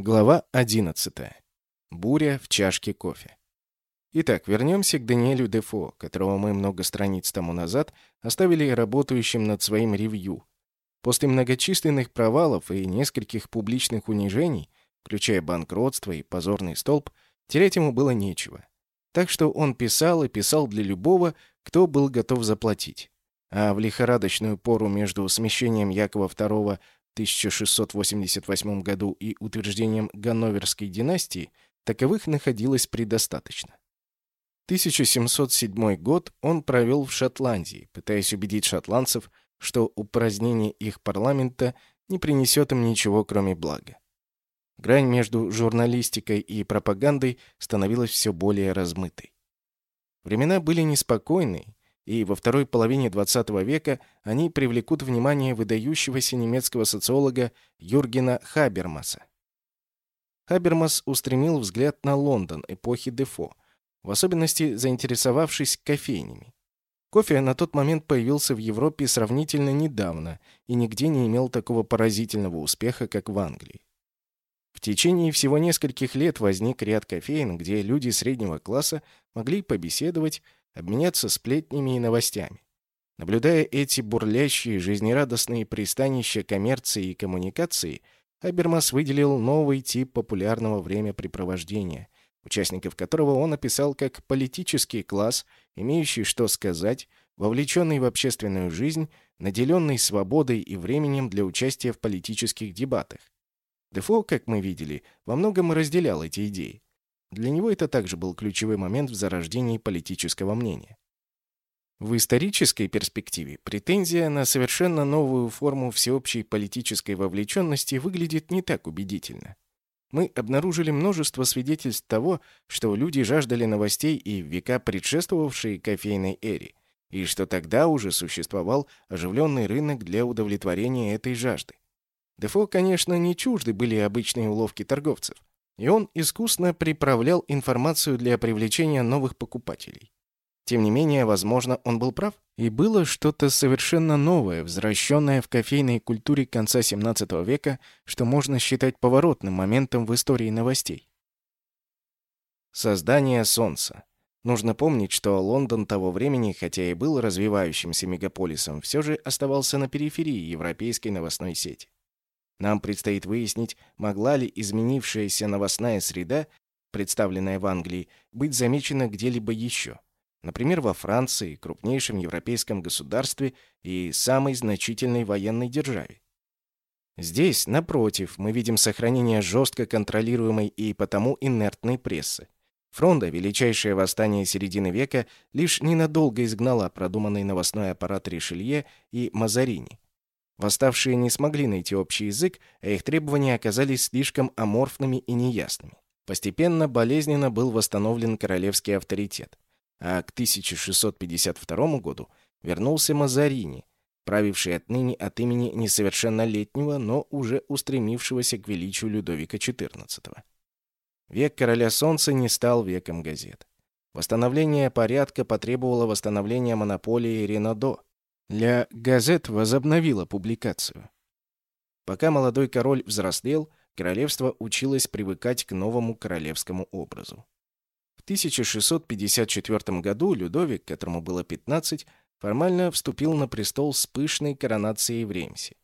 Глава 11. Буря в чашке кофе. Итак, вернемся к Даниэлю Дефо, которого мы много страниц тому назад оставили работающим над своим ревью. После многочисленных провалов и нескольких публичных унижений, включая банкротство и позорный столб, терять ему было нечего. Так что он писал и писал для любого, кто был готов заплатить. А в лихорадочную пору между смещением Якова II 1688 году и утверждением Ганноверской династии, таковых находилось предостаточно. 1707 год он провел в Шотландии, пытаясь убедить шотландцев, что упразднение их парламента не принесет им ничего, кроме блага. Грань между журналистикой и пропагандой становилась все более размытой. Времена были неспокойные, и во второй половине XX века они привлекут внимание выдающегося немецкого социолога Юргена Хабермаса. Хабермас устремил взгляд на Лондон эпохи Дефо, в особенности заинтересовавшись кофейнями. Кофе на тот момент появился в Европе сравнительно недавно и нигде не имел такого поразительного успеха, как в Англии. В течение всего нескольких лет возник ряд кофеин, где люди среднего класса могли побеседовать, обменяться сплетнями и новостями. Наблюдая эти бурлящие, жизнерадостные пристанища коммерции и коммуникации, Абермас выделил новый тип популярного времяпрепровождения, участников которого он описал как политический класс, имеющий что сказать, вовлеченный в общественную жизнь, наделенный свободой и временем для участия в политических дебатах. Дефо, как мы видели, во многом разделял эти идеи. Для него это также был ключевой момент в зарождении политического мнения. В исторической перспективе претензия на совершенно новую форму всеобщей политической вовлеченности выглядит не так убедительно. Мы обнаружили множество свидетельств того, что люди жаждали новостей и в века предшествовавшей кофейной эре, и что тогда уже существовал оживленный рынок для удовлетворения этой жажды. Дефо, конечно, не чужды были обычные уловки торговцев и он искусно приправлял информацию для привлечения новых покупателей. Тем не менее, возможно, он был прав, и было что-то совершенно новое, возвращенное в кофейной культуре конца XVII века, что можно считать поворотным моментом в истории новостей. Создание Солнца. Нужно помнить, что Лондон того времени, хотя и был развивающимся мегаполисом, все же оставался на периферии европейской новостной сети. Нам предстоит выяснить, могла ли изменившаяся новостная среда, представленная в Англии, быть замечена где-либо еще. Например, во Франции, крупнейшем европейском государстве и самой значительной военной державе. Здесь, напротив, мы видим сохранение жестко контролируемой и потому инертной прессы. Фронда, величайшее восстание середины века, лишь ненадолго изгнала продуманный новостной аппарат Ришелье и Мазарини. Восставшие не смогли найти общий язык, а их требования оказались слишком аморфными и неясными. Постепенно болезненно был восстановлен королевский авторитет. А к 1652 году вернулся Мазарини, правивший отныне от имени несовершеннолетнего, но уже устремившегося к величию Людовика XIV. Век короля солнца не стал веком газет. Восстановление порядка потребовало восстановления монополии Ренадо, Ля Газет возобновила публикацию. Пока молодой король взрослел, королевство училось привыкать к новому королевскому образу. В 1654 году Людовик, которому было 15, формально вступил на престол с пышной коронацией в Реймсе.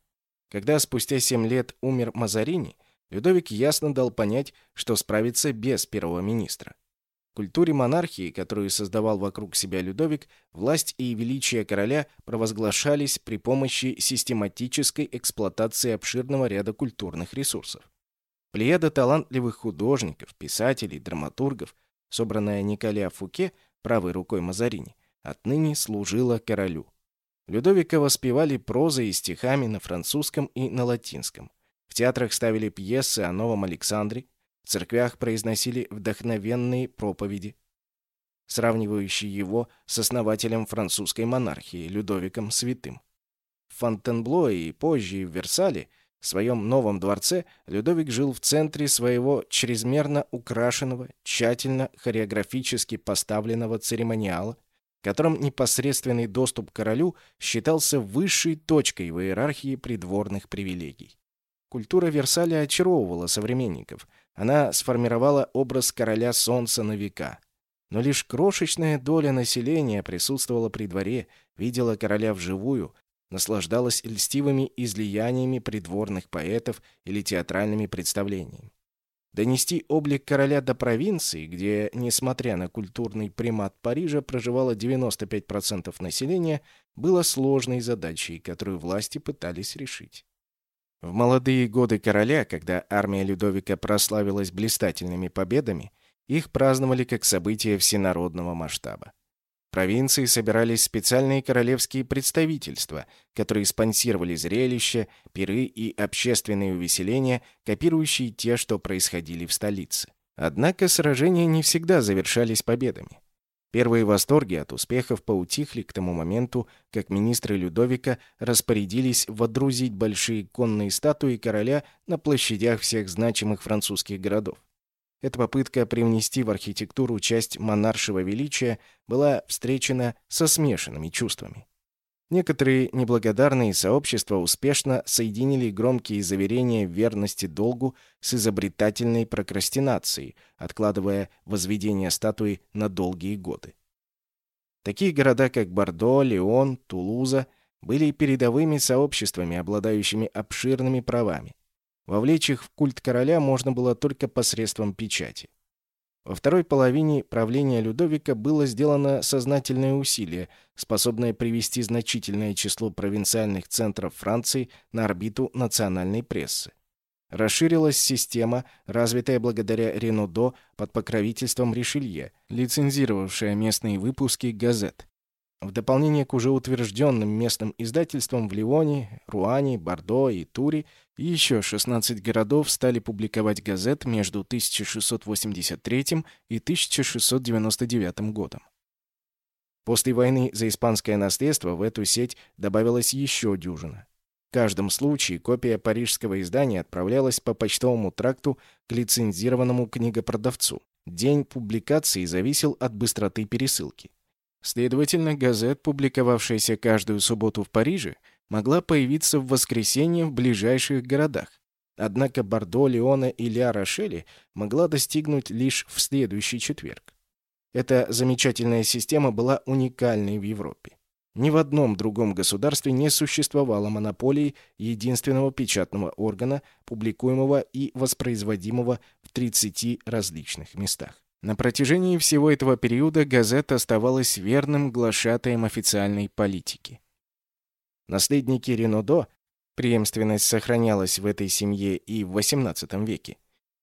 Когда спустя 7 лет умер Мазарини, Людовик ясно дал понять, что справится без первого министра культуре монархии, которую создавал вокруг себя Людовик, власть и величие короля провозглашались при помощи систематической эксплуатации обширного ряда культурных ресурсов. Плеяда талантливых художников, писателей, драматургов, собранная Николя Фуке, правой рукой Мазарини, отныне служила королю. Людовика воспевали прозой и стихами на французском и на латинском. В театрах ставили пьесы о Новом Александре, в церквях произносили вдохновенные проповеди, сравнивающие его с основателем французской монархии Людовиком Святым. В Фонтенбло и позже в Версале, в своем новом дворце, Людовик жил в центре своего чрезмерно украшенного, тщательно хореографически поставленного церемониала, в котором непосредственный доступ к королю считался высшей точкой в иерархии придворных привилегий. Культура Версаля очаровывала современников. Она сформировала образ короля солнца на века. Но лишь крошечная доля населения присутствовала при дворе, видела короля вживую, наслаждалась льстивыми излияниями придворных поэтов или театральными представлениями. Донести облик короля до провинции, где, несмотря на культурный примат Парижа, проживало 95% населения, было сложной задачей, которую власти пытались решить. В молодые годы короля, когда армия Людовика прославилась блистательными победами, их праздновали как событие всенародного масштаба провинции собирались специальные королевские представительства, которые спонсировали зрелища, пиры и общественные увеселения, копирующие те, что происходили в столице. Однако сражения не всегда завершались победами. Первые восторги от успехов поутихли к тому моменту, как министры Людовика распорядились водрузить большие конные статуи короля на площадях всех значимых французских городов. Эта попытка привнести в архитектуру часть монаршего величия была встречена со смешанными чувствами. Некоторые неблагодарные сообщества успешно соединили громкие заверения в верности долгу с изобретательной прокрастинацией, откладывая возведение статуи на долгие годы. Такие города, как Бордо, Леон, Тулуза, были передовыми сообществами, обладающими обширными правами. Вовлечь их в культ короля можно было только посредством печати. Во второй половине правления Людовика было сделано сознательное усилие, способное привести значительное число провинциальных центров Франции на орбиту национальной прессы. Расширилась система, развитая благодаря Ренудо под покровительством Ришелье, лицензировавшая местные выпуски газет. В дополнение к уже утвержденным местным издательствам в Лионе, Руане, Бордо и Туре еще 16 городов стали публиковать газет между 1683 и 1699 годом. После войны за испанское наследство в эту сеть добавилась еще дюжина. В каждом случае копия парижского издания отправлялась по почтовому тракту к лицензированному книгопродавцу. День публикации зависел от быстроты пересылки. Следовательно, газет, публиковавшаяся каждую субботу в Париже, могла появиться в воскресенье в ближайших городах. Однако Бордо, Леона и Ля-Рошели могла достигнуть лишь в следующий четверг. Эта замечательная система была уникальной в Европе. Ни в одном другом государстве не существовало монополии единственного печатного органа, публикуемого и воспроизводимого в 30 различных местах. На протяжении всего этого периода газета оставалась верным глашатаем официальной политики. Наследники Ренодо, преемственность сохранялась в этой семье и в XVIII веке,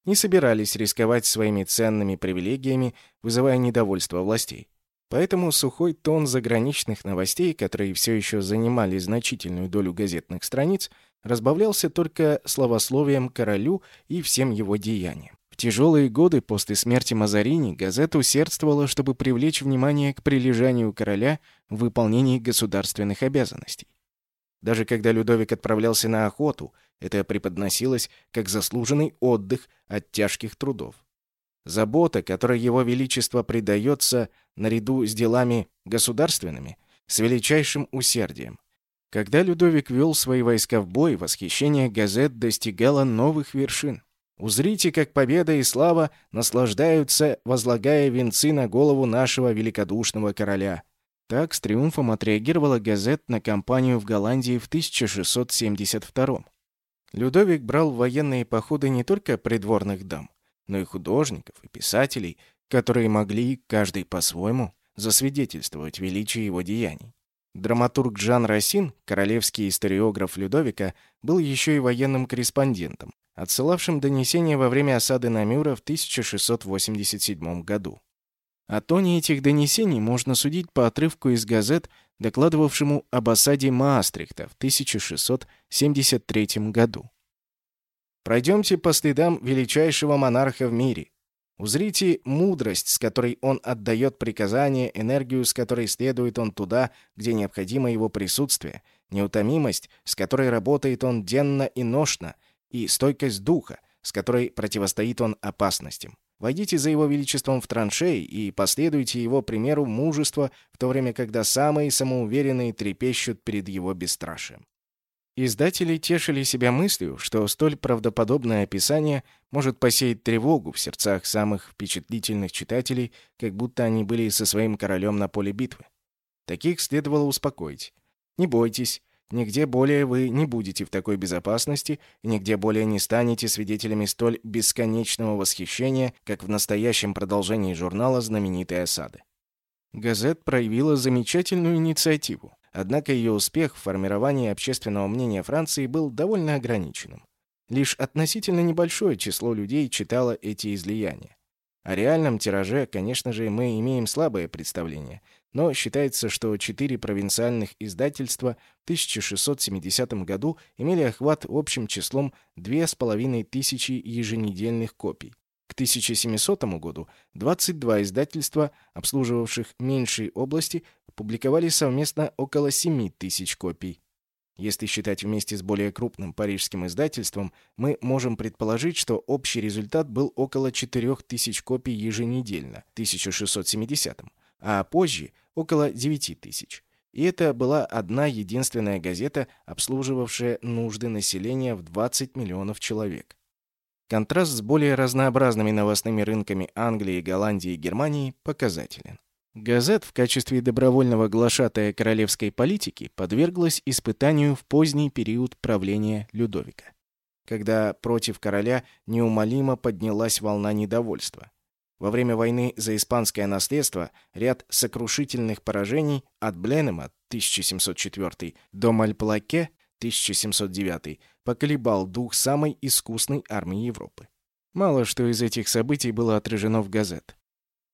не собирались рисковать своими ценными привилегиями, вызывая недовольство властей. Поэтому сухой тон заграничных новостей, которые все еще занимали значительную долю газетных страниц, разбавлялся только словословием королю и всем его деяниям тяжелые годы после смерти Мазарини газета усердствовала, чтобы привлечь внимание к прилежанию короля в выполнении государственных обязанностей. Даже когда Людовик отправлялся на охоту, это преподносилось как заслуженный отдых от тяжких трудов. Забота, которой его величество предается наряду с делами государственными, с величайшим усердием. Когда Людовик вел свои войска в бой, восхищение газет достигало новых вершин. Узрите, как победа и слава наслаждаются, возлагая венцы на голову нашего великодушного короля. Так с триумфом отреагировала газет на кампанию в Голландии в 1672 Людовик брал в военные походы не только придворных дам, но и художников и писателей, которые могли, каждый по-своему, засвидетельствовать величие его деяний. Драматург Жан Рассин, королевский историограф Людовика, был еще и военным корреспондентом отсылавшим донесения во время осады Намюра в 1687 году. О тоне этих донесений можно судить по отрывку из газет, докладывавшему об осаде Маастрихта в 1673 году. «Пройдемте по следам величайшего монарха в мире. Узрите мудрость, с которой он отдает приказания, энергию, с которой следует он туда, где необходимо его присутствие, неутомимость, с которой работает он денно и ношно, и стойкость духа, с которой противостоит он опасностям. Войдите за его величеством в траншеи и последуйте его примеру мужества, в то время, когда самые самоуверенные трепещут перед его бесстрашием. Издатели тешили себя мыслью, что столь правдоподобное описание может посеять тревогу в сердцах самых впечатлительных читателей, как будто они были со своим королем на поле битвы. Таких следовало успокоить. Не бойтесь, нигде более вы не будете в такой безопасности нигде более не станете свидетелями столь бесконечного восхищения, как в настоящем продолжении журнала знаменитой осады. Газет проявила замечательную инициативу. Однако ее успех в формировании общественного мнения Франции был довольно ограниченным. Лишь относительно небольшое число людей читало эти излияния. О реальном тираже, конечно же, мы имеем слабое представление, но считается, что четыре провинциальных издательства в 1670 году имели охват общим числом 2500 еженедельных копий. К 1700 году 22 издательства, обслуживавших меньшие области, публиковали совместно около 7 тысяч копий. Если считать вместе с более крупным парижским издательством, мы можем предположить, что общий результат был около 4000 копий еженедельно в 1670 а позже около 9000. И это была одна единственная газета, обслуживавшая нужды населения в 20 миллионов человек. Контраст с более разнообразными новостными рынками Англии, Голландии и Германии показателен. Газет в качестве добровольного глашатая королевской политики подверглась испытанию в поздний период правления Людовика, когда против короля неумолимо поднялась волна недовольства. Во время войны за испанское наследство ряд сокрушительных поражений от Бленема 1704 до Мальплаке 1709 поколебал дух самой искусной армии Европы. Мало что из этих событий было отражено в газет.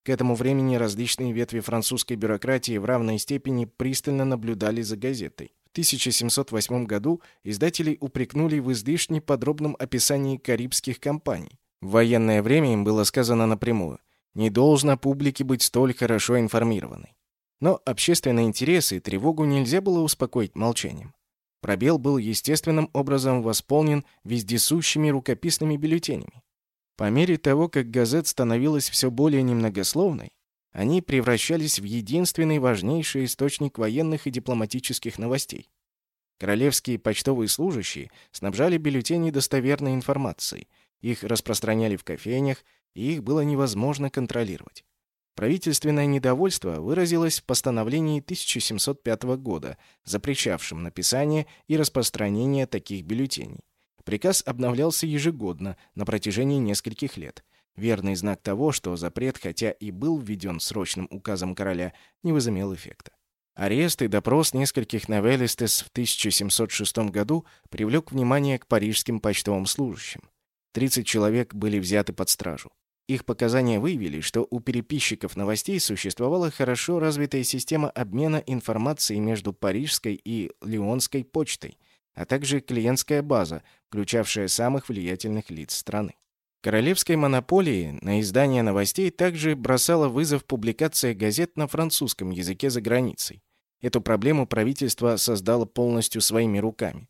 К этому времени различные ветви французской бюрократии в равной степени пристально наблюдали за газетой. В 1708 году издателей упрекнули в излишне подробном описании карибских кампаний. В военное время им было сказано напрямую «Не должно публике быть столь хорошо информированной». Но общественные интересы и тревогу нельзя было успокоить молчанием. Пробел был естественным образом восполнен вездесущими рукописными бюллетенями. По мере того, как газет становилась все более немногословной, они превращались в единственный важнейший источник военных и дипломатических новостей. Королевские почтовые служащие снабжали бюллетени достоверной информацией, их распространяли в кофейнях, и их было невозможно контролировать. Правительственное недовольство выразилось в постановлении 1705 года, запрещавшем написание и распространение таких бюллетеней. Приказ обновлялся ежегодно на протяжении нескольких лет. Верный знак того, что запрет, хотя и был введен срочным указом короля, не возымел эффекта. Арест и допрос нескольких новеллистес в 1706 году привлек внимание к парижским почтовым служащим. 30 человек были взяты под стражу. Их показания выявили, что у переписчиков новостей существовала хорошо развитая система обмена информацией между парижской и лионской почтой, а также клиентская база, включавшая самых влиятельных лиц страны. Королевской монополии на издание новостей также бросала вызов публикация газет на французском языке за границей. Эту проблему правительство создало полностью своими руками.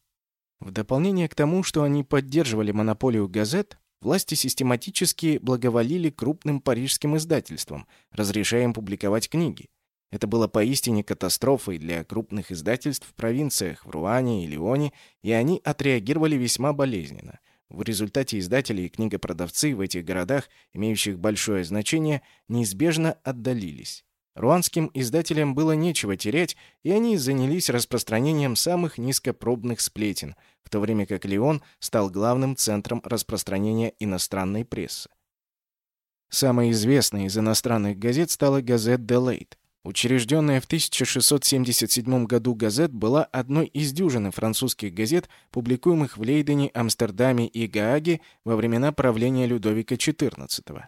В дополнение к тому, что они поддерживали монополию газет, Власти систематически благоволили крупным парижским издательствам, разрешая им публиковать книги. Это было поистине катастрофой для крупных издательств в провинциях, в Руане и Лионе, и они отреагировали весьма болезненно. В результате издатели и книгопродавцы в этих городах, имеющих большое значение, неизбежно отдалились. Руанским издателям было нечего терять, и они занялись распространением самых низкопробных сплетен, в то время как Лион стал главным центром распространения иностранной прессы. Самой известной из иностранных газет стала газета «Делейт». Учрежденная в 1677 году газет была одной из дюжины французских газет, публикуемых в Лейдене, Амстердаме и Гааге во времена правления Людовика XIV.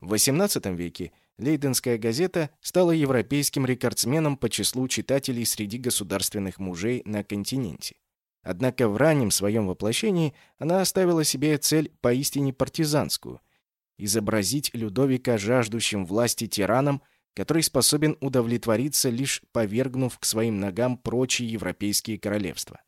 В XVIII веке Лейденская газета стала европейским рекордсменом по числу читателей среди государственных мужей на континенте. Однако в раннем своем воплощении она оставила себе цель поистине партизанскую – изобразить Людовика жаждущим власти тираном, который способен удовлетвориться, лишь повергнув к своим ногам прочие европейские королевства.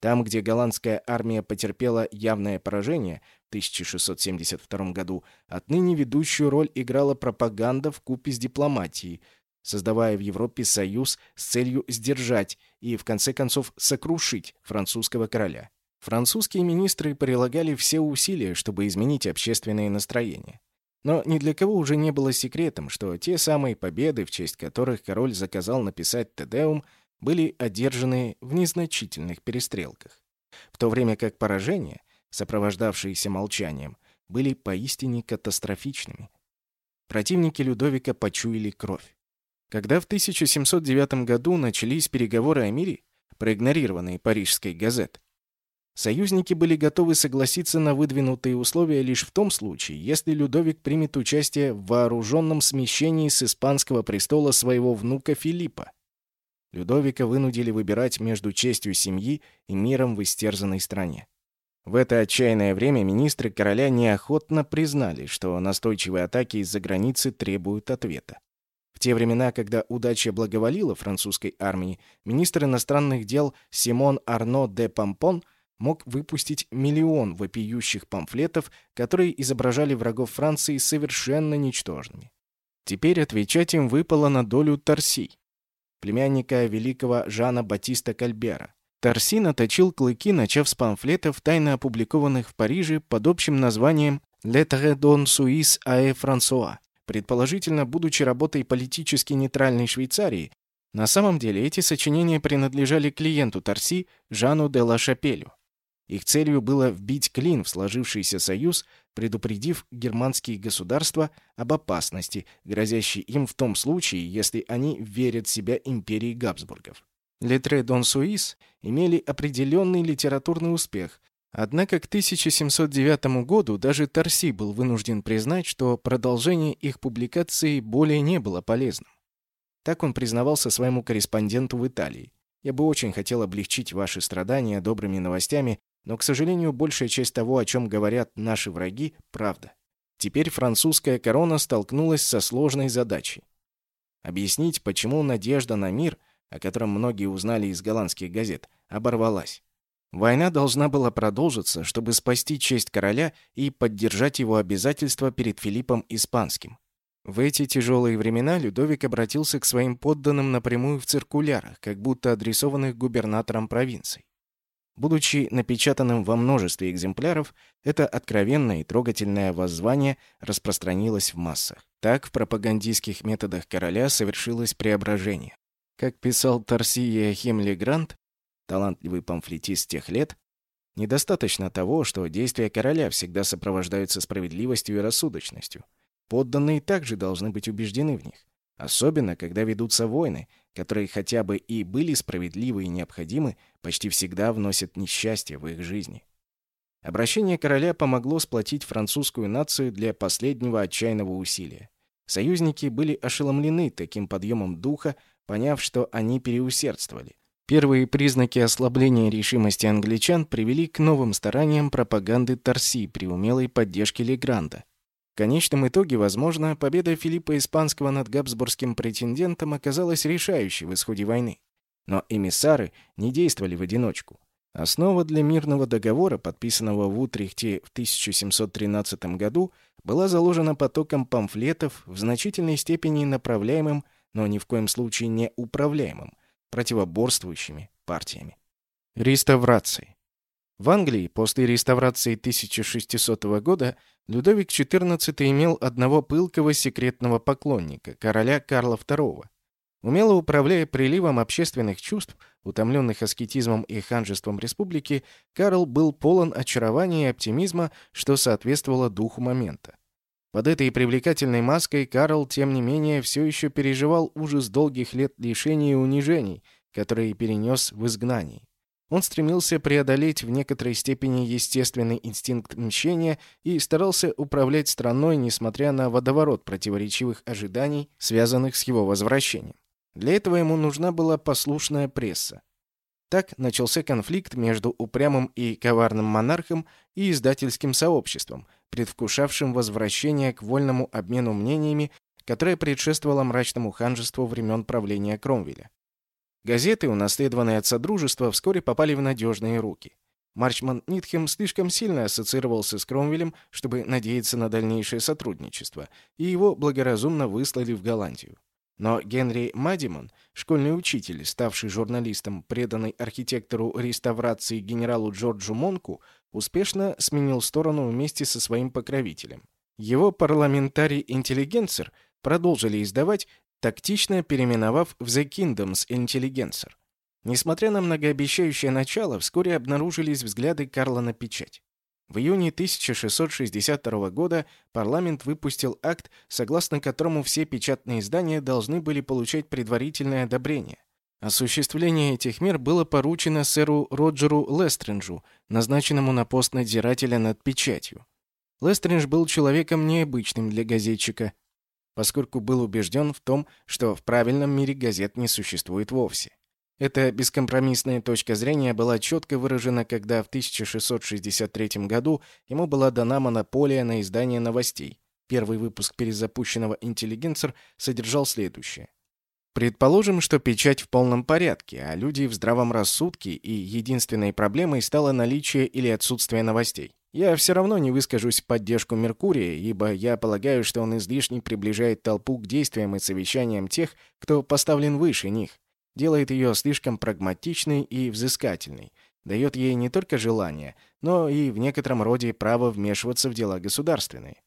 Там, где голландская армия потерпела явное поражение в 1672 году, отныне ведущую роль играла пропаганда в купе с дипломатией, создавая в Европе союз с целью сдержать и, в конце концов, сокрушить французского короля. Французские министры прилагали все усилия, чтобы изменить общественное настроение. Но ни для кого уже не было секретом, что те самые победы, в честь которых король заказал написать «Тедеум», были одержаны в незначительных перестрелках, в то время как поражения, сопровождавшиеся молчанием, были поистине катастрофичными. Противники Людовика почуяли кровь. Когда в 1709 году начались переговоры о мире, проигнорированные Парижской газетой, Союзники были готовы согласиться на выдвинутые условия лишь в том случае, если Людовик примет участие в вооруженном смещении с испанского престола своего внука Филиппа. Людовика вынудили выбирать между честью семьи и миром в истерзанной стране. В это отчаянное время министры короля неохотно признали, что настойчивые атаки из-за границы требуют ответа. В те времена, когда удача благоволила французской армии, министр иностранных дел Симон Арно де Пампон – мог выпустить миллион вопиющих памфлетов, которые изображали врагов Франции совершенно ничтожными. Теперь отвечать им выпало на долю Торси, племянника великого Жана Батиста Кальбера. Торси наточил клыки, начав с памфлетов, тайно опубликованных в Париже под общим названием «Lettre don Suisse à François». Предположительно, будучи работой политически нейтральной Швейцарии, на самом деле эти сочинения принадлежали клиенту Торси Жану де Ла Шапелю. Их целью было вбить клин в сложившийся союз, предупредив германские государства об опасности, грозящей им в том случае, если они верят себя империи Габсбургов. «Летре Дон Суис» имели определенный литературный успех, однако к 1709 году даже Торси был вынужден признать, что продолжение их публикации более не было полезным. Так он признавался своему корреспонденту в Италии. «Я бы очень хотел облегчить ваши страдания добрыми новостями но, к сожалению, большая часть того, о чем говорят наши враги, правда. Теперь французская корона столкнулась со сложной задачей. Объяснить, почему надежда на мир, о котором многие узнали из голландских газет, оборвалась. Война должна была продолжиться, чтобы спасти честь короля и поддержать его обязательства перед Филиппом Испанским. В эти тяжелые времена Людовик обратился к своим подданным напрямую в циркулярах, как будто адресованных губернаторам провинций. Будучи напечатанным во множестве экземпляров, это откровенное и трогательное воззвание распространилось в массах. Так в пропагандистских методах короля совершилось преображение. Как писал Торси Иохим Легрант, талантливый памфлетист тех лет, недостаточно того, что действия короля всегда сопровождаются справедливостью и рассудочностью. Подданные также должны быть убеждены в них. Особенно, когда ведутся войны, которые хотя бы и были справедливы и необходимы, почти всегда вносят несчастье в их жизни. Обращение короля помогло сплотить французскую нацию для последнего отчаянного усилия. Союзники были ошеломлены таким подъемом духа, поняв, что они переусердствовали. Первые признаки ослабления решимости англичан привели к новым стараниям пропаганды Торси при умелой поддержке Легранда, в конечном итоге, возможно, победа Филиппа Испанского над габсбургским претендентом оказалась решающей в исходе войны. Но эмиссары не действовали в одиночку. Основа для мирного договора, подписанного в Утрехте в 1713 году, была заложена потоком памфлетов, в значительной степени направляемым, но ни в коем случае не управляемым, противоборствующими партиями. Реставрации. В Англии после реставрации 1600 года Людовик XIV имел одного пылкого секретного поклонника, короля Карла II. Умело управляя приливом общественных чувств, утомленных аскетизмом и ханжеством республики, Карл был полон очарования и оптимизма, что соответствовало духу момента. Под этой привлекательной маской Карл, тем не менее, все еще переживал ужас долгих лет лишений и унижений, которые перенес в изгнании. Он стремился преодолеть в некоторой степени естественный инстинкт мщения и старался управлять страной, несмотря на водоворот противоречивых ожиданий, связанных с его возвращением. Для этого ему нужна была послушная пресса. Так начался конфликт между упрямым и коварным монархом и издательским сообществом, предвкушавшим возвращение к вольному обмену мнениями, которое предшествовало мрачному ханжеству времен правления Кромвеля. Газеты, унаследованные от Содружества, вскоре попали в надежные руки. Марчман Нитхем слишком сильно ассоциировался с Кромвелем, чтобы надеяться на дальнейшее сотрудничество, и его благоразумно выслали в Голландию. Но Генри Мадимон, школьный учитель, ставший журналистом, преданный архитектору реставрации генералу Джорджу Монку, успешно сменил сторону вместе со своим покровителем. Его парламентарий-интеллигенсер продолжили издавать, тактично переименовав в The Kingdoms Intelligencer. Несмотря на многообещающее начало, вскоре обнаружились взгляды Карла на печать. В июне 1662 года парламент выпустил акт, согласно которому все печатные издания должны были получать предварительное одобрение. Осуществление этих мер было поручено сэру Роджеру Лестринджу, назначенному на пост надзирателя над печатью. Лестрендж был человеком необычным для газетчика, поскольку был убежден в том, что в правильном мире газет не существует вовсе. Эта бескомпромиссная точка зрения была четко выражена, когда в 1663 году ему была дана монополия на издание новостей. Первый выпуск перезапущенного «Интеллигенцер» содержал следующее. Предположим, что печать в полном порядке, а люди в здравом рассудке, и единственной проблемой стало наличие или отсутствие новостей. Я все равно не выскажусь в поддержку Меркурия, ибо я полагаю, что он излишне приближает толпу к действиям и совещаниям тех, кто поставлен выше них делает ее слишком прагматичной и взыскательной, дает ей не только желание, но и в некотором роде право вмешиваться в дела государственные.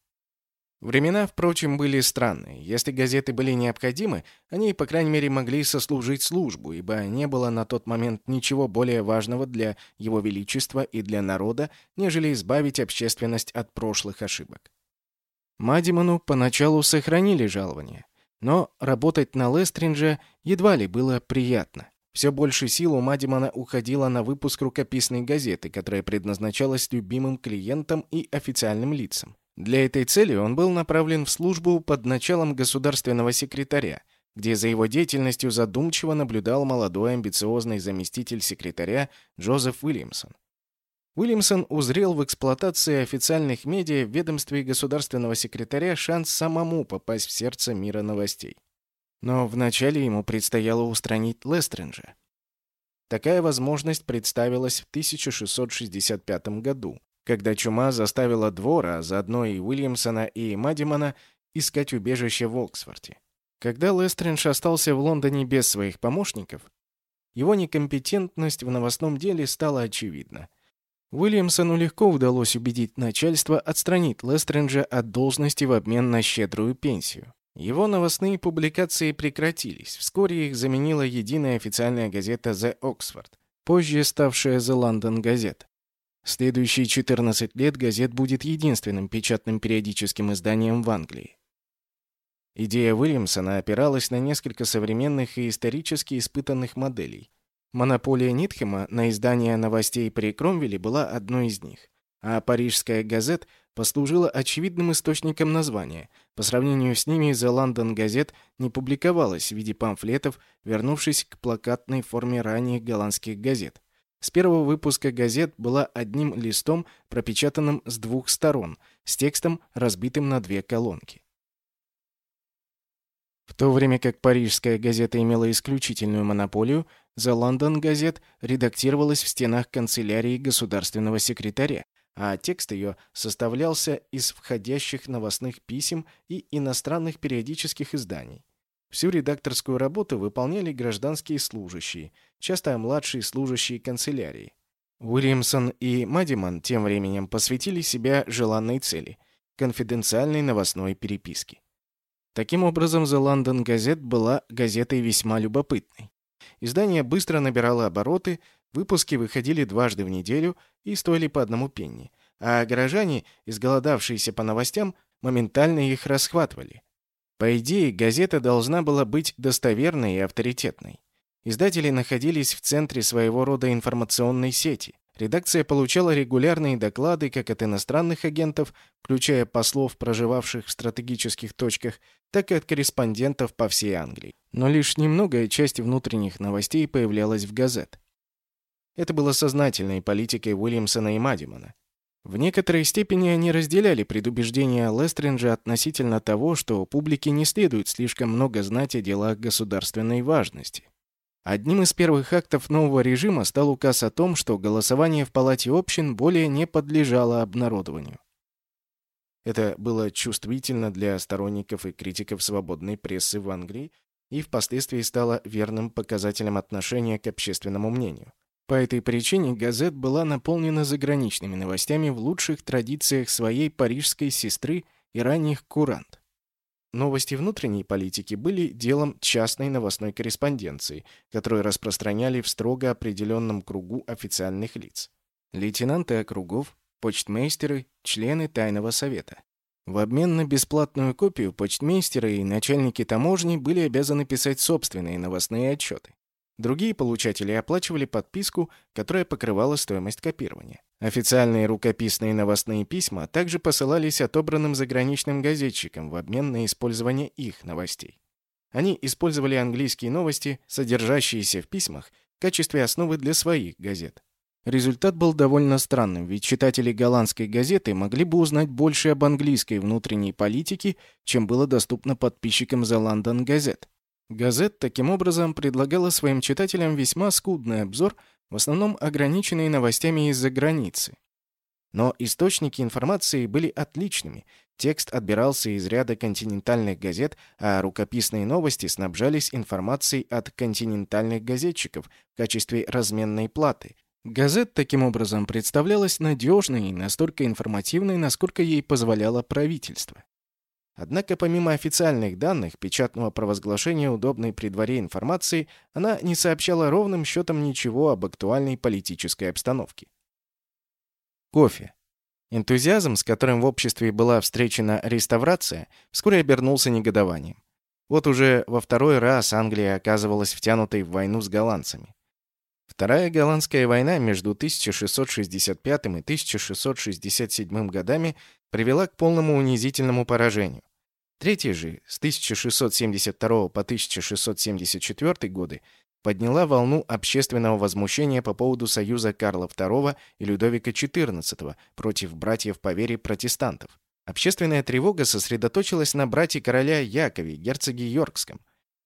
Времена, впрочем, были странные. Если газеты были необходимы, они, по крайней мере, могли сослужить службу, ибо не было на тот момент ничего более важного для Его Величества и для народа, нежели избавить общественность от прошлых ошибок. Мадиману поначалу сохранили жалование, но работать на Лестринже едва ли было приятно. Все больше сил у Мадимана уходило на выпуск рукописной газеты, которая предназначалась любимым клиентам и официальным лицам. Для этой цели он был направлен в службу под началом государственного секретаря, где за его деятельностью задумчиво наблюдал молодой амбициозный заместитель секретаря Джозеф Уильямсон. Уильямсон узрел в эксплуатации официальных медиа в ведомстве государственного секретаря шанс самому попасть в сердце мира новостей. Но вначале ему предстояло устранить Лестренджа. Такая возможность представилась в 1665 году, когда чума заставила двора, заодно и Уильямсона, и Мадимана искать убежище в Оксфорде. Когда Лестрендж остался в Лондоне без своих помощников, его некомпетентность в новостном деле стала очевидна – Уильямсону легко удалось убедить начальство отстранить Лестренджа от должности в обмен на щедрую пенсию. Его новостные публикации прекратились. Вскоре их заменила единая официальная газета The Oxford, позже ставшая The London Gazette. Следующие 14 лет газет будет единственным печатным периодическим изданием в Англии. Идея Уильямсона опиралась на несколько современных и исторически испытанных моделей – Монополия Нитхема на издание новостей при Кромвеле была одной из них, а «Парижская газет» послужила очевидным источником названия. По сравнению с ними «The London Gazette» не публиковалась в виде памфлетов, вернувшись к плакатной форме ранних голландских газет. С первого выпуска газет была одним листом, пропечатанным с двух сторон, с текстом, разбитым на две колонки. В то время как парижская газета имела исключительную монополию, The London Gazette редактировалась в стенах канцелярии государственного секретаря, а текст ее составлялся из входящих новостных писем и иностранных периодических изданий. Всю редакторскую работу выполняли гражданские служащие, часто младшие служащие канцелярии. Уильямсон и Мадиман тем временем посвятили себя желанной цели – конфиденциальной новостной переписке. Таким образом, The London Gazette была газетой весьма любопытной. Издание быстро набирало обороты, выпуски выходили дважды в неделю и стоили по одному пенни, а горожане, изголодавшиеся по новостям, моментально их расхватывали. По идее, газета должна была быть достоверной и авторитетной. Издатели находились в центре своего рода информационной сети. Редакция получала регулярные доклады как от иностранных агентов, включая послов, проживавших в стратегических точках, так и от корреспондентов по всей Англии. Но лишь немногое часть внутренних новостей появлялась в газет. Это было сознательной политикой Уильямсона и Мадимана. В некоторой степени они разделяли предубеждения Лестринджа относительно того, что публике не следует слишком много знать о делах государственной важности. Одним из первых актов нового режима стал указ о том, что голосование в Палате общин более не подлежало обнародованию. Это было чувствительно для сторонников и критиков свободной прессы в Англии, и впоследствии стала верным показателем отношения к общественному мнению. По этой причине газет была наполнена заграничными новостями в лучших традициях своей парижской сестры и ранних курант. Новости внутренней политики были делом частной новостной корреспонденции, которую распространяли в строго определенном кругу официальных лиц. Лейтенанты округов, почтмейстеры, члены тайного совета. В обмен на бесплатную копию почтмейстеры и начальники таможни были обязаны писать собственные новостные отчеты. Другие получатели оплачивали подписку, которая покрывала стоимость копирования. Официальные рукописные новостные письма также посылались отобранным заграничным газетчикам в обмен на использование их новостей. Они использовали английские новости, содержащиеся в письмах, в качестве основы для своих газет. Результат был довольно странным, ведь читатели голландской газеты могли бы узнать больше об английской внутренней политике, чем было доступно подписчикам The London Gazette. Газет таким образом предлагала своим читателям весьма скудный обзор, в основном ограниченный новостями из-за границы. Но источники информации были отличными. Текст отбирался из ряда континентальных газет, а рукописные новости снабжались информацией от континентальных газетчиков в качестве разменной платы. Газет таким образом представлялась надежной и настолько информативной, насколько ей позволяло правительство. Однако помимо официальных данных, печатного провозглашения удобной при дворе информации, она не сообщала ровным счетом ничего об актуальной политической обстановке. Кофе. Энтузиазм, с которым в обществе была встречена реставрация, вскоре обернулся негодованием. Вот уже во второй раз Англия оказывалась втянутой в войну с голландцами. Вторая голландская война между 1665 и 1667 годами привела к полному унизительному поражению. Третья же, с 1672 по 1674 годы, подняла волну общественного возмущения по поводу союза Карла II и Людовика XIV против братьев по вере протестантов. Общественная тревога сосредоточилась на брате короля Якове, герцоге Йоркском.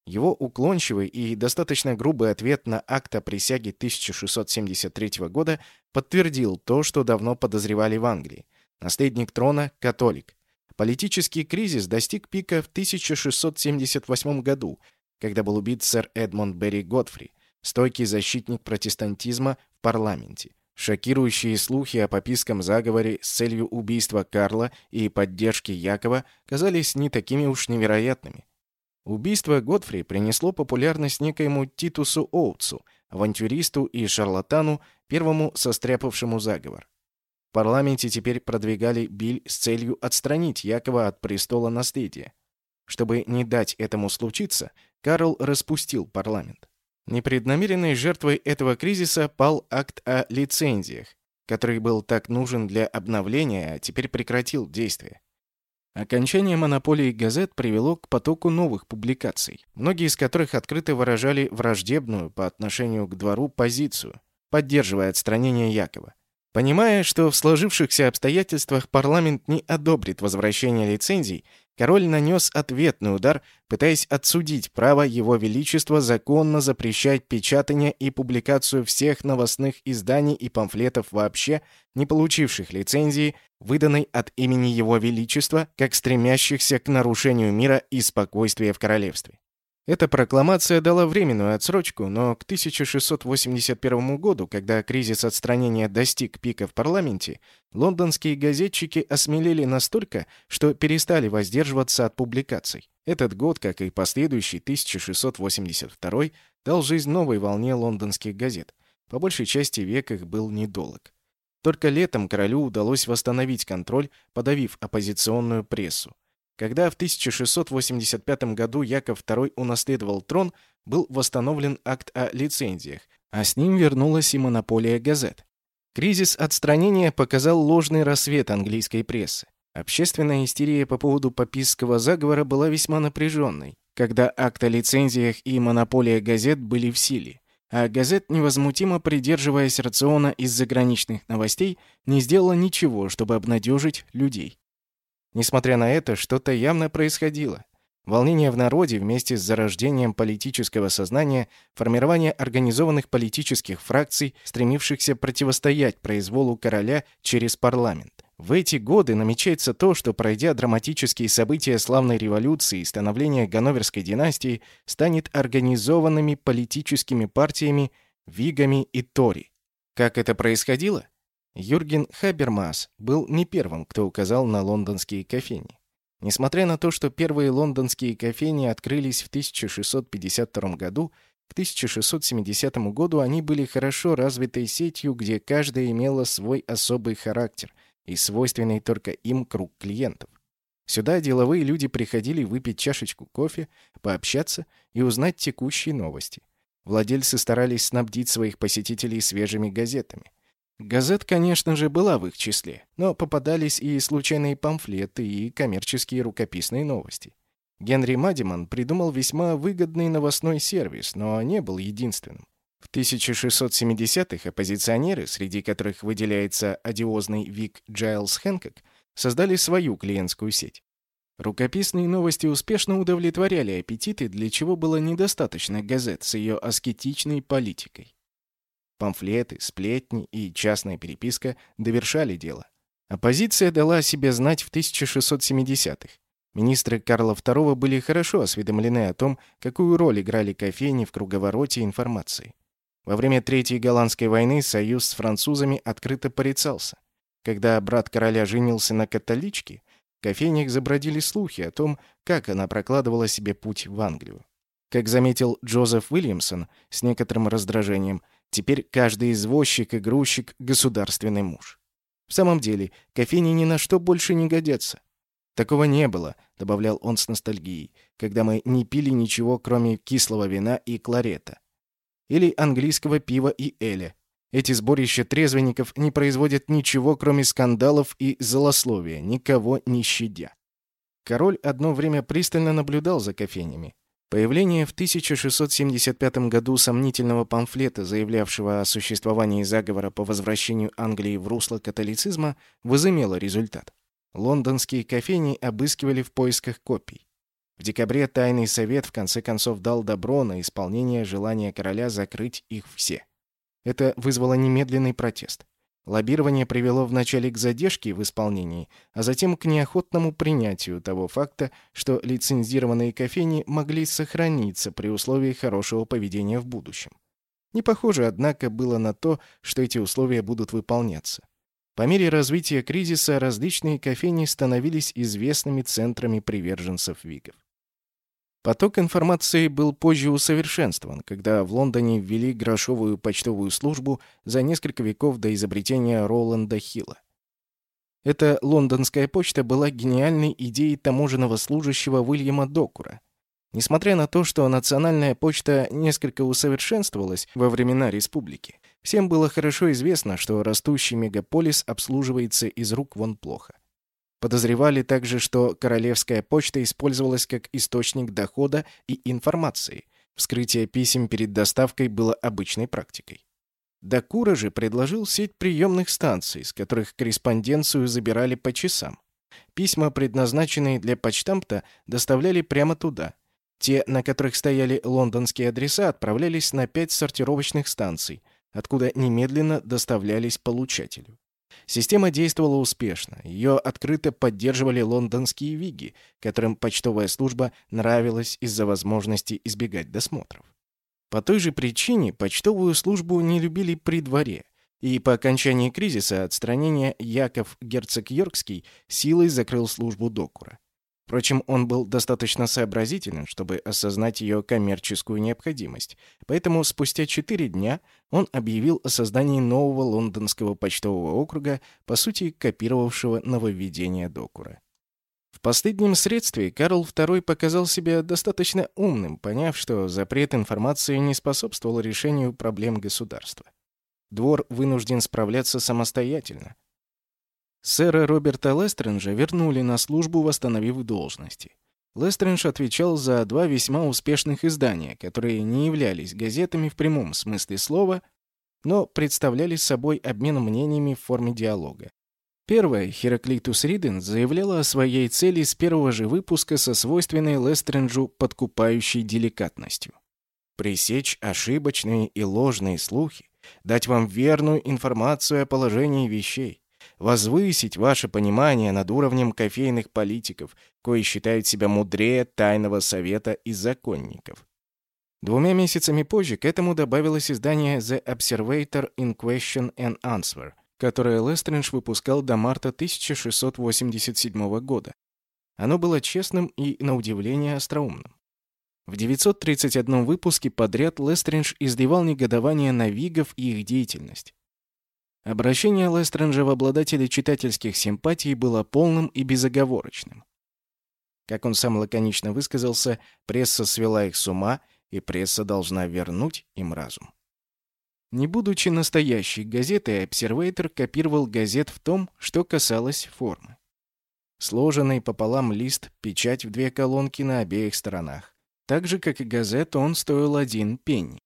Его уклончивый и достаточно грубый ответ на акт о присяге 1673 года подтвердил то, что давно подозревали в Англии. Наследник трона – католик. Политический кризис достиг пика в 1678 году, когда был убит сэр Эдмонд Берри Годфри, стойкий защитник протестантизма в парламенте. Шокирующие слухи о папистском заговоре с целью убийства Карла и поддержки Якова казались не такими уж невероятными. Убийство Годфри принесло популярность некоему Титусу Оутсу, авантюристу и шарлатану, первому состряпавшему заговор. В парламенте теперь продвигали биль с целью отстранить Якова от престола наследия. Чтобы не дать этому случиться, Карл распустил парламент. Непреднамеренной жертвой этого кризиса пал акт о лицензиях, который был так нужен для обновления, а теперь прекратил действие. Окончание монополии газет привело к потоку новых публикаций, многие из которых открыто выражали враждебную по отношению к двору позицию, поддерживая отстранение Якова. Понимая, что в сложившихся обстоятельствах парламент не одобрит возвращение лицензий, король нанес ответный удар, пытаясь отсудить право его величества законно запрещать печатание и публикацию всех новостных изданий и памфлетов вообще, не получивших лицензии, выданной от имени его величества, как стремящихся к нарушению мира и спокойствия в королевстве. Эта прокламация дала временную отсрочку, но к 1681 году, когда кризис отстранения достиг пика в парламенте, лондонские газетчики осмелели настолько, что перестали воздерживаться от публикаций. Этот год, как и последующий 1682, дал жизнь новой волне лондонских газет. По большей части век их был недолг. Только летом королю удалось восстановить контроль, подавив оппозиционную прессу. Когда в 1685 году Яков II унаследовал трон, был восстановлен акт о лицензиях, а с ним вернулась и монополия газет. Кризис отстранения показал ложный рассвет английской прессы. Общественная истерия по поводу папистского заговора была весьма напряженной, когда акт о лицензиях и монополия газет были в силе. А газет, невозмутимо придерживаясь рациона из заграничных новостей, не сделала ничего, чтобы обнадежить людей. Несмотря на это, что-то явно происходило. Волнение в народе вместе с зарождением политического сознания, формирование организованных политических фракций, стремившихся противостоять произволу короля через парламент. В эти годы намечается то, что, пройдя драматические события славной революции и становления Ганноверской династии, станет организованными политическими партиями, вигами и тори. Как это происходило? Юрген Хабермас был не первым, кто указал на лондонские кофейни. Несмотря на то, что первые лондонские кофейни открылись в 1652 году, к 1670 году они были хорошо развитой сетью, где каждая имела свой особый характер и свойственный только им круг клиентов. Сюда деловые люди приходили выпить чашечку кофе, пообщаться и узнать текущие новости. Владельцы старались снабдить своих посетителей свежими газетами. Газет, конечно же, была в их числе, но попадались и случайные памфлеты, и коммерческие рукописные новости. Генри Мадиман придумал весьма выгодный новостной сервис, но не был единственным. В 1670-х оппозиционеры, среди которых выделяется одиозный Вик Джайлс Хэнкок, создали свою клиентскую сеть. Рукописные новости успешно удовлетворяли аппетиты, для чего было недостаточно газет с ее аскетичной политикой. Памфлеты, сплетни и частная переписка довершали дело. Оппозиция дала о себе знать в 1670-х. Министры Карла II были хорошо осведомлены о том, какую роль играли кофейни в круговороте информации. Во время Третьей Голландской войны союз с французами открыто порицался. Когда брат короля женился на католичке, в кофейнях забродили слухи о том, как она прокладывала себе путь в Англию. Как заметил Джозеф Уильямсон с некоторым раздражением – Теперь каждый извозчик и грузчик — государственный муж. В самом деле, кофейни ни на что больше не годятся. Такого не было, добавлял он с ностальгией, когда мы не пили ничего, кроме кислого вина и кларета. Или английского пива и эля. Эти сборища трезвенников не производят ничего, кроме скандалов и злословия, никого не щадя. Король одно время пристально наблюдал за кофейнями. Появление в 1675 году сомнительного памфлета, заявлявшего о существовании заговора по возвращению Англии в русло католицизма, возымело результат. Лондонские кофейни обыскивали в поисках копий. В декабре Тайный совет в конце концов дал добро на исполнение желания короля закрыть их все. Это вызвало немедленный протест. Лоббирование привело вначале к задержке в исполнении, а затем к неохотному принятию того факта, что лицензированные кофейни могли сохраниться при условии хорошего поведения в будущем. Не похоже, однако, было на то, что эти условия будут выполняться. По мере развития кризиса различные кофейни становились известными центрами приверженцев Вигов. Поток информации был позже усовершенствован, когда в Лондоне ввели грошовую почтовую службу за несколько веков до изобретения Роланда Хилла. Эта лондонская почта была гениальной идеей таможенного служащего Уильяма Докура. Несмотря на то, что национальная почта несколько усовершенствовалась во времена республики, всем было хорошо известно, что растущий мегаполис обслуживается из рук вон плохо. Подозревали также, что королевская почта использовалась как источник дохода и информации. Вскрытие писем перед доставкой было обычной практикой. Дакура же предложил сеть приемных станций, с которых корреспонденцию забирали по часам. Письма, предназначенные для почтамта, доставляли прямо туда. Те, на которых стояли лондонские адреса, отправлялись на пять сортировочных станций, откуда немедленно доставлялись получателю. Система действовала успешно. Ее открыто поддерживали лондонские виги, которым почтовая служба нравилась из-за возможности избегать досмотров. По той же причине почтовую службу не любили при дворе, и по окончании кризиса отстранения Яков Герцог Йоркский силой закрыл службу докура. Впрочем, он был достаточно сообразителен, чтобы осознать ее коммерческую необходимость, поэтому спустя четыре дня он объявил о создании нового лондонского почтового округа, по сути, копировавшего нововведение Докура. В последнем средстве Карл II показал себя достаточно умным, поняв, что запрет информации не способствовал решению проблем государства. Двор вынужден справляться самостоятельно, Сэра Роберта Лестренджа вернули на службу, восстановив должности. Лестрендж отвечал за два весьма успешных издания, которые не являлись газетами в прямом смысле слова, но представляли собой обмен мнениями в форме диалога. Первая, Хераклитус Риден, заявляла о своей цели с первого же выпуска со свойственной Лестренджу подкупающей деликатностью. Пресечь ошибочные и ложные слухи, дать вам верную информацию о положении вещей, возвысить ваше понимание над уровнем кофейных политиков, кои считают себя мудрее тайного совета и законников. Двумя месяцами позже к этому добавилось издание The Observator in Question and Answer, которое Лестрендж выпускал до марта 1687 года. Оно было честным и, на удивление, остроумным. В 931 выпуске подряд Лестрендж издевал негодование на вигов и их деятельность. Обращение Лестренджа в обладателя читательских симпатий было полным и безоговорочным. Как он сам лаконично высказался, пресса свела их с ума, и пресса должна вернуть им разум. Не будучи настоящей газетой, Обсервейтор копировал газет в том, что касалось формы. Сложенный пополам лист, печать в две колонки на обеих сторонах. Так же, как и газет, он стоил один пенни.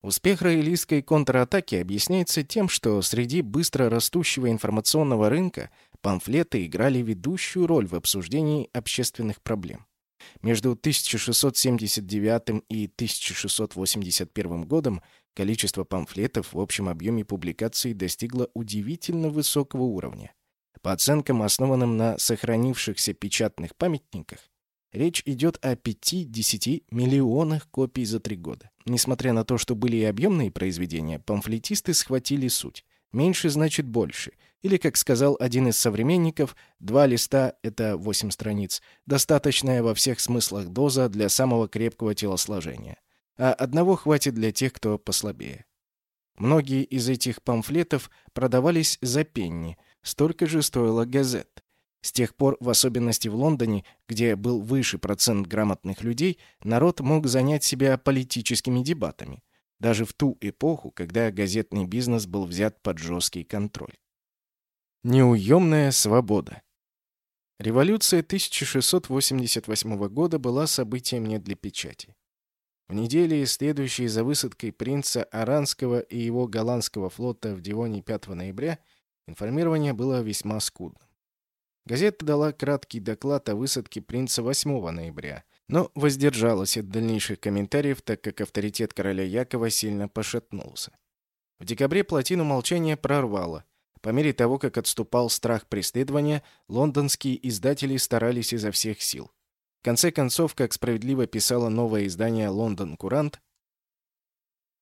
Успех раэлистской контратаки объясняется тем, что среди быстро растущего информационного рынка памфлеты играли ведущую роль в обсуждении общественных проблем. Между 1679 и 1681 годом количество памфлетов в общем объеме публикаций достигло удивительно высокого уровня. По оценкам, основанным на сохранившихся печатных памятниках, Речь идет о 5-10 миллионах копий за три года. Несмотря на то, что были и объемные произведения, памфлетисты схватили суть. Меньше значит больше. Или, как сказал один из современников, два листа — это 8 страниц, достаточная во всех смыслах доза для самого крепкого телосложения. А одного хватит для тех, кто послабее. Многие из этих памфлетов продавались за пенни, столько же стоила газет. С тех пор, в особенности в Лондоне, где был выше процент грамотных людей, народ мог занять себя политическими дебатами, даже в ту эпоху, когда газетный бизнес был взят под жесткий контроль. Неуемная свобода. Революция 1688 года была событием не для печати. В неделе, следующей за высадкой принца Аранского и его голландского флота в Дивоне 5 ноября, информирование было весьма скудным. Газета дала краткий доклад о высадке принца 8 ноября, но воздержалась от дальнейших комментариев, так как авторитет короля Якова сильно пошатнулся. В декабре плотину молчания прорвало. По мере того, как отступал страх преследования, лондонские издатели старались изо всех сил. В конце концов, как справедливо писало новое издание «Лондон Курант»,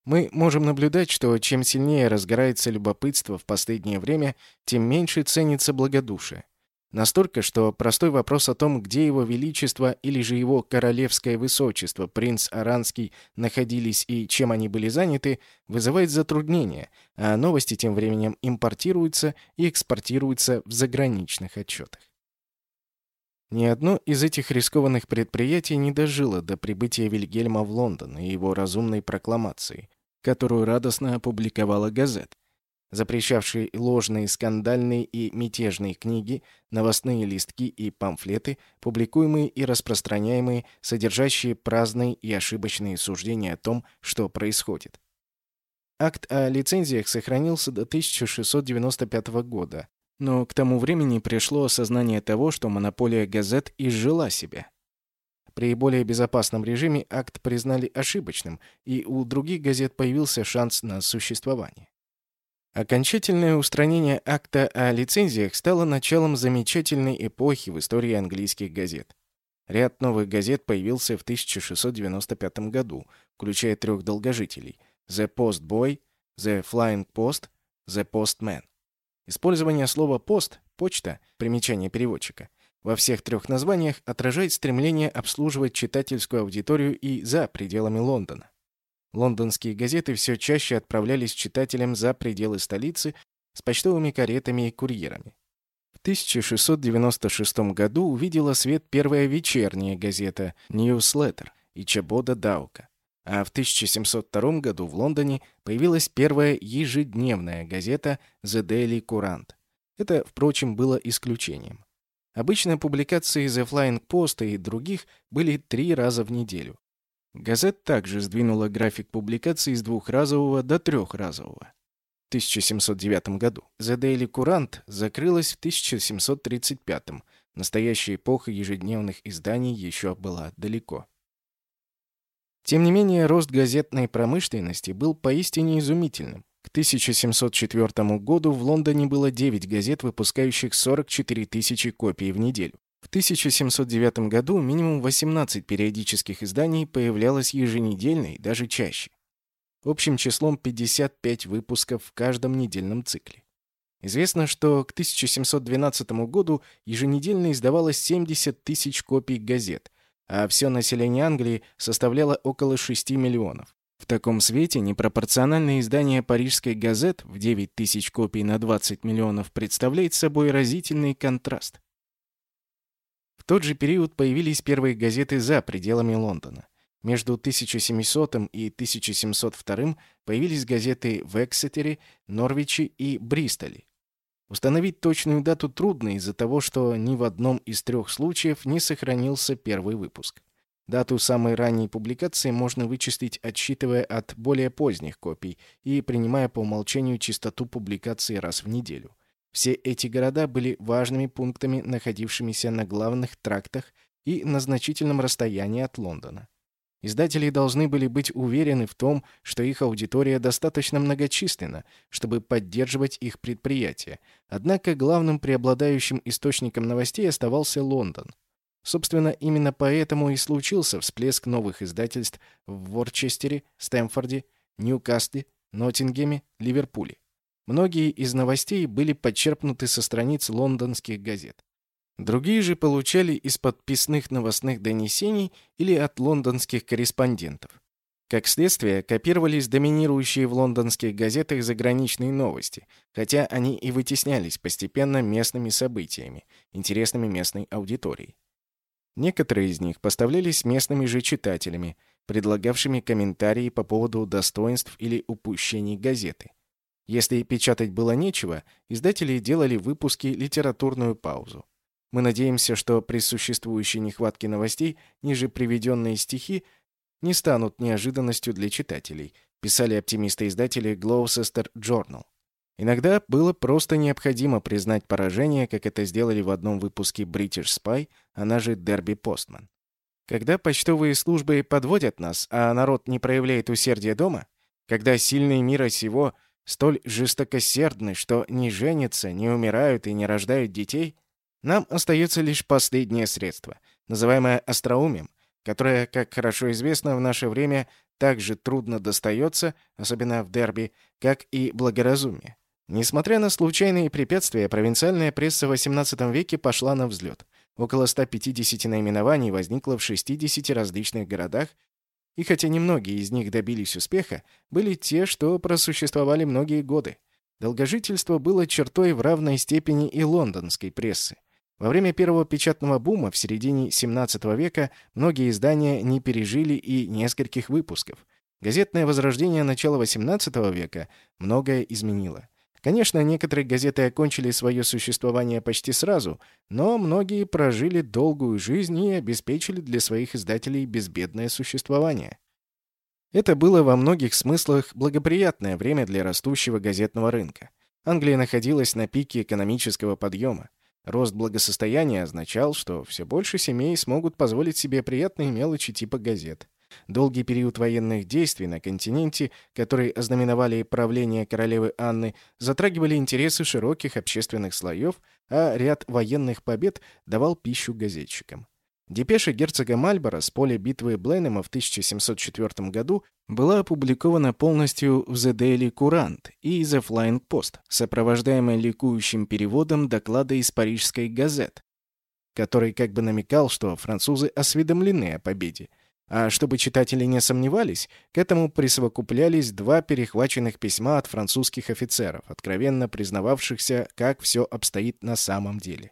мы можем наблюдать, что чем сильнее разгорается любопытство в последнее время, тем меньше ценится благодушие. Настолько, что простой вопрос о том, где его величество или же его королевское высочество, принц Аранский, находились и чем они были заняты, вызывает затруднения, а новости тем временем импортируются и экспортируются в заграничных отчетах. Ни одно из этих рискованных предприятий не дожило до прибытия Вильгельма в Лондон и его разумной прокламации, которую радостно опубликовала газета запрещавший ложные, скандальные и мятежные книги, новостные листки и памфлеты, публикуемые и распространяемые, содержащие праздные и ошибочные суждения о том, что происходит. Акт о лицензиях сохранился до 1695 года, но к тому времени пришло осознание того, что монополия газет изжила себя. При более безопасном режиме акт признали ошибочным, и у других газет появился шанс на существование. Окончательное устранение акта о лицензиях стало началом замечательной эпохи в истории английских газет. Ряд новых газет появился в 1695 году, включая трех долгожителей – The Post Boy, The Flying Post, The Postman. Использование слова «пост» – «почта» – примечание переводчика – во всех трех названиях отражает стремление обслуживать читательскую аудиторию и за пределами Лондона. Лондонские газеты все чаще отправлялись читателям за пределы столицы с почтовыми каретами и курьерами. В 1696 году увидела свет первая вечерняя газета «Ньюслеттер» и Чабода Даука, а в 1702 году в Лондоне появилась первая ежедневная газета «The Daily Courant». Это, впрочем, было исключением. Обычно публикации The Flying Post и других были три раза в неделю. Газет также сдвинула график публикаций с двухразового до трехразового. в 1709 году. The Daily Courant закрылась в 1735. Настоящая эпоха ежедневных изданий еще была далеко. Тем не менее, рост газетной промышленности был поистине изумительным. К 1704 году в Лондоне было 9 газет, выпускающих 44 тысячи копий в неделю. В 1709 году минимум 18 периодических изданий появлялось еженедельно и даже чаще. Общим числом 55 выпусков в каждом недельном цикле. Известно, что к 1712 году еженедельно издавалось 70 тысяч копий газет, а все население Англии составляло около 6 миллионов. В таком свете непропорциональное издание парижской газет в 9 тысяч копий на 20 миллионов представляет собой разительный контраст. Тот же период появились первые газеты за пределами Лондона. Между 1700 и 1702 появились газеты в Эксетере, Норвиче и Бристоле. Установить точную дату трудно из-за того, что ни в одном из трех случаев не сохранился первый выпуск. Дату самой ранней публикации можно вычислить, отсчитывая от более поздних копий и принимая по умолчанию частоту публикации раз в неделю. Все эти города были важными пунктами, находившимися на главных трактах и на значительном расстоянии от Лондона. Издатели должны были быть уверены в том, что их аудитория достаточно многочисленна, чтобы поддерживать их предприятия. Однако главным преобладающим источником новостей оставался Лондон. Собственно, именно поэтому и случился всплеск новых издательств в Ворчестере, Стэмфорде, Ньюкасле, Ноттингеме, Ливерпуле. Многие из новостей были подчерпнуты со страниц лондонских газет. Другие же получали из подписных новостных донесений или от лондонских корреспондентов. Как следствие, копировались доминирующие в лондонских газетах заграничные новости, хотя они и вытеснялись постепенно местными событиями, интересными местной аудиторией. Некоторые из них поставлялись местными же читателями, предлагавшими комментарии по поводу достоинств или упущений газеты. Если печатать было нечего, издатели делали выпуски литературную паузу. Мы надеемся, что при существующей нехватке новостей ниже приведенные стихи не станут неожиданностью для читателей, писали оптимисты-издатели Gloucester Journal. Иногда было просто необходимо признать поражение, как это сделали в одном выпуске British Spy, она же Дерби Постман. Когда почтовые службы подводят нас, а народ не проявляет усердия дома, когда сильные мира сего столь жестокосердны, что не женятся, не умирают и не рождают детей, нам остается лишь последнее средство, называемое остроумием, которое, как хорошо известно, в наше время так же трудно достается, особенно в дерби, как и благоразумие. Несмотря на случайные препятствия, провинциальная пресса в XVIII веке пошла на взлет. Около 150 наименований возникло в 60 различных городах, и хотя немногие из них добились успеха, были те, что просуществовали многие годы. Долгожительство было чертой в равной степени и лондонской прессы. Во время первого печатного бума в середине XVII века многие издания не пережили и нескольких выпусков. Газетное возрождение начала XVIII века многое изменило. Конечно, некоторые газеты окончили свое существование почти сразу, но многие прожили долгую жизнь и обеспечили для своих издателей безбедное существование. Это было во многих смыслах благоприятное время для растущего газетного рынка. Англия находилась на пике экономического подъема. Рост благосостояния означал, что все больше семей смогут позволить себе приятные мелочи типа газет. Долгий период военных действий на континенте, которые ознаменовали правление королевы Анны, затрагивали интересы широких общественных слоев, а ряд военных побед давал пищу газетчикам. Депеша герцога Мальборо с поля битвы Бленема в 1704 году была опубликована полностью в The Daily Courant и The Flying Post, сопровождаемая ликующим переводом доклада из парижской газет, который как бы намекал, что французы осведомлены о победе, а чтобы читатели не сомневались, к этому присовокуплялись два перехваченных письма от французских офицеров, откровенно признававшихся, как все обстоит на самом деле.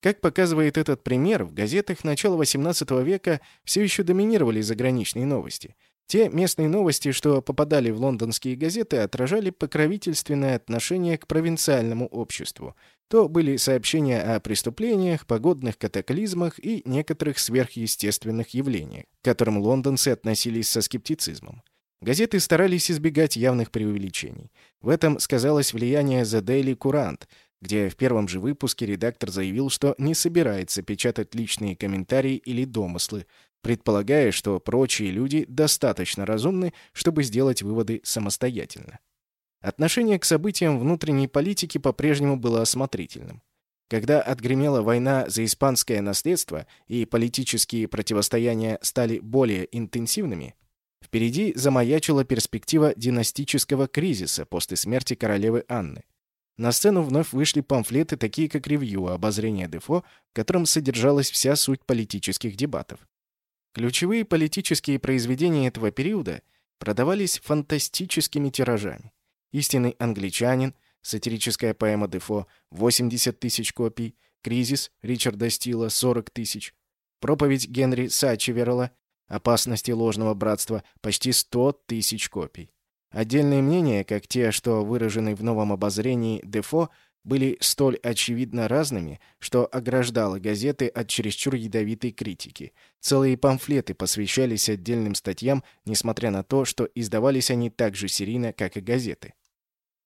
Как показывает этот пример, в газетах начала XVIII века все еще доминировали заграничные новости – те местные новости, что попадали в лондонские газеты, отражали покровительственное отношение к провинциальному обществу. То были сообщения о преступлениях, погодных катаклизмах и некоторых сверхъестественных явлениях, к которым лондонцы относились со скептицизмом. Газеты старались избегать явных преувеличений. В этом сказалось влияние The Daily Courant, где в первом же выпуске редактор заявил, что не собирается печатать личные комментарии или домыслы, предполагая, что прочие люди достаточно разумны, чтобы сделать выводы самостоятельно. Отношение к событиям внутренней политики по-прежнему было осмотрительным. Когда отгремела война за испанское наследство и политические противостояния стали более интенсивными, впереди замаячила перспектива династического кризиса после смерти королевы Анны. На сцену вновь вышли памфлеты, такие как ревью обозрения Дефо, в котором содержалась вся суть политических дебатов. Ключевые политические произведения этого периода продавались фантастическими тиражами. «Истинный англичанин», сатирическая поэма Дефо, 80 тысяч копий, «Кризис» Ричарда Стила, 40 тысяч, проповедь Генри Сачеверла «Опасности ложного братства», почти 100 тысяч копий. Отдельные мнения, как те, что выражены в новом обозрении Дефо, были столь очевидно разными, что ограждало газеты от чересчур ядовитой критики. Целые памфлеты посвящались отдельным статьям, несмотря на то, что издавались они так же серийно, как и газеты.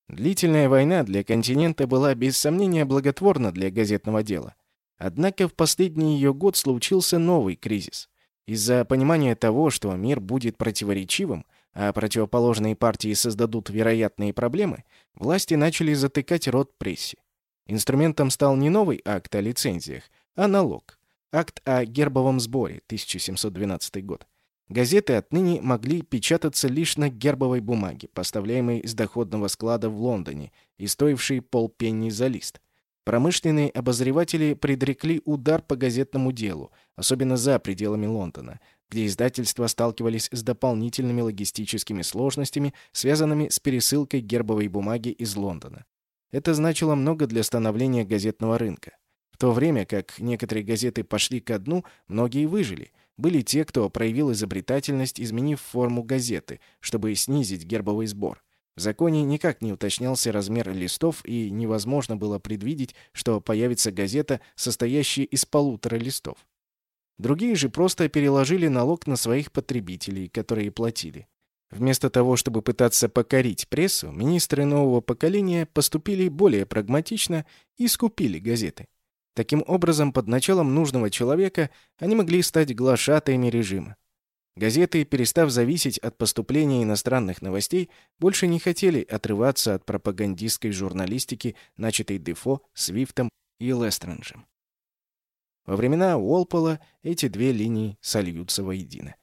Длительная война для континента была без сомнения благотворна для газетного дела. Однако в последний ее год случился новый кризис. Из-за понимания того, что мир будет противоречивым, а противоположные партии создадут вероятные проблемы, власти начали затыкать рот прессе. Инструментом стал не новый акт о лицензиях, а налог. Акт о гербовом сборе, 1712 год. Газеты отныне могли печататься лишь на гербовой бумаге, поставляемой с доходного склада в Лондоне и стоившей полпенни за лист. Промышленные обозреватели предрекли удар по газетному делу, особенно за пределами Лондона, где издательства сталкивались с дополнительными логистическими сложностями, связанными с пересылкой гербовой бумаги из Лондона. Это значило много для становления газетного рынка. В то время как некоторые газеты пошли ко дну, многие выжили. Были те, кто проявил изобретательность, изменив форму газеты, чтобы снизить гербовый сбор. В законе никак не уточнялся размер листов, и невозможно было предвидеть, что появится газета, состоящая из полутора листов. Другие же просто переложили налог на своих потребителей, которые платили. Вместо того, чтобы пытаться покорить прессу, министры нового поколения поступили более прагматично и скупили газеты. Таким образом, под началом нужного человека они могли стать глашатаями режима. Газеты, перестав зависеть от поступления иностранных новостей, больше не хотели отрываться от пропагандистской журналистики, начатой Дефо, Свифтом и Лестренджем. Во времена Уолпола эти две линии сольются воедино.